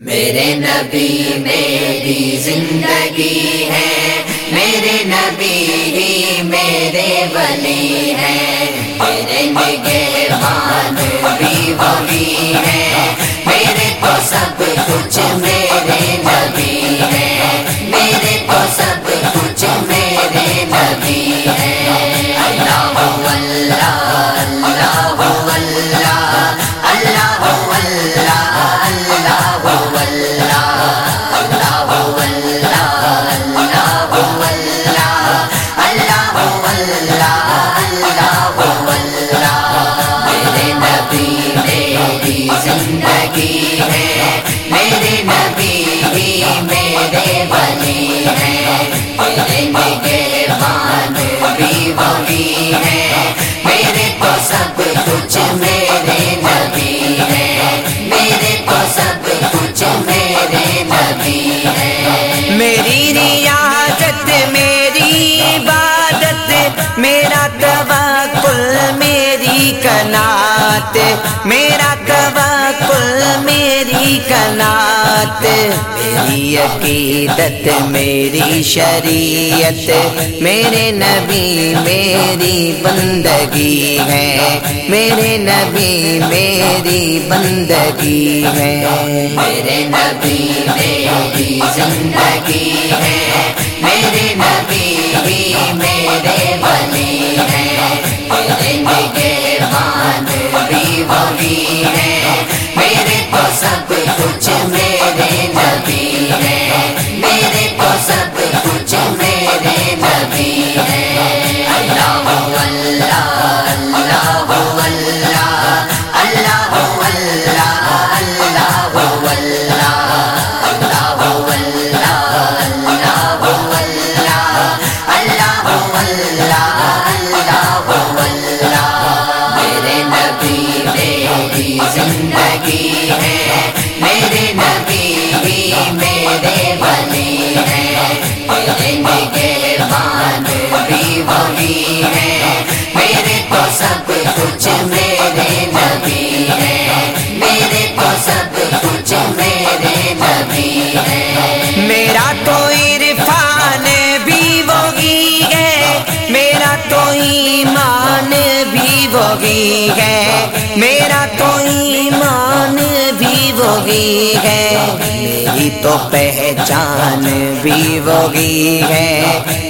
میرے نبی میری زندگی ہے، میرے نبی ہی میرے ولی ہے۔ میرے نگہبان بھی وہی ہے، میرے تو سب کچھ میرے نبی ہے۔ میرے تو سب کنات میرا توکل میری کنات، میری عقیدت، میری شریعت، میرے نبی میری بندگی ہے، میرے نبی میری بندگی ہے۔ میرے نبی میری زندگی کچھ میرے نبی ہے میرے تو سب کچھ میرے نبی ہے میرا تو عرفان بھی وہی ہے، میرا تو ایمان بھی وہی ہے، میرا تو وہی ہے۔ میری تو پہچان بھی وہی ہے۔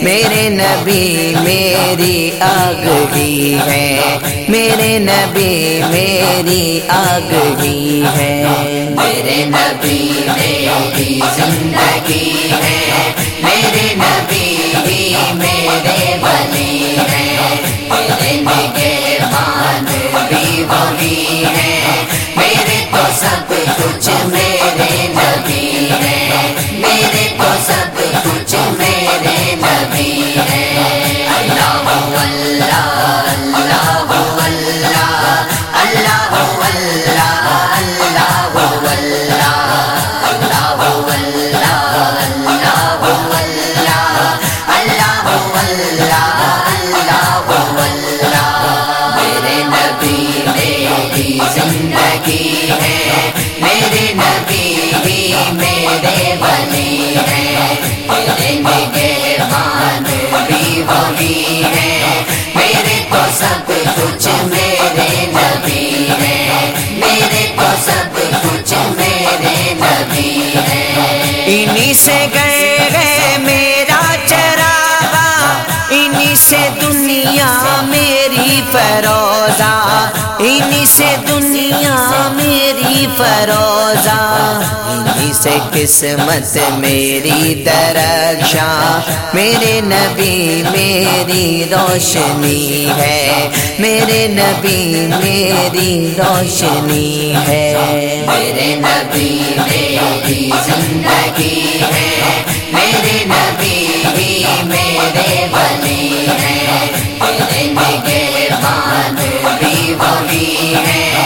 میرے نبی میری آگ ہی ہے۔ میرے نبی میری آگ ہی ہے۔ میرے نبی میری زندگی ہے۔ میرے نبی سے گئے گئے میرا چراغا انہی سے دنیا میری فیرو فروزہ انہی سے قسمت میری درخشاں میرے نبی، میری روشنی ہے۔ میرے نبی، میری روشنی ہے۔ میرے نبی، میری زندگی ہے۔ میرے نبی ہی میرے ولی ہے۔ میرے نگہبان بھی وہی ہے۔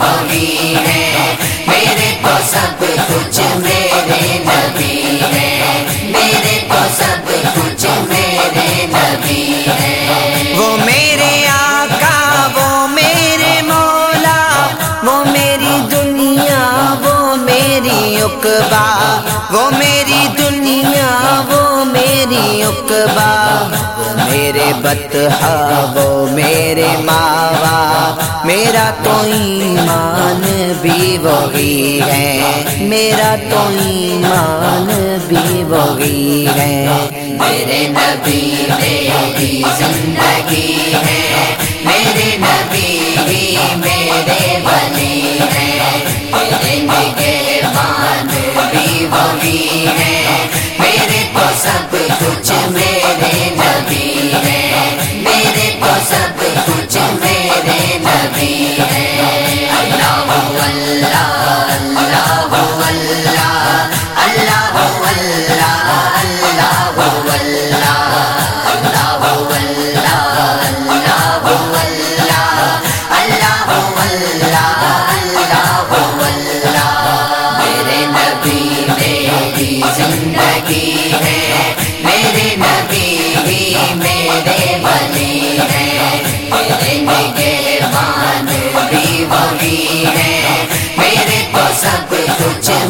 وہی ہے۔ میرے کو سب کچھ میرے نبی ہے۔ میرے کو سب کچھ میرے نبی ہے۔ وہ میرے آقا، وہ میرے مولا۔ وہ میری دنیا، وہ میری اقبا۔ وہ میری دنیا، وہ میری اقبا۔ میرے بتہ وہ میرے ماں۔ میرا تو ایمان بھی وہی ہے، میرا تو ایمان بھی وہی ہے۔ میرے نبی میری زندگی ہے، میرے نبی ہی میرے ولی ہے۔ میرے نگہبان بھی وہی ہے، میرے تو سب کچھ نگہبان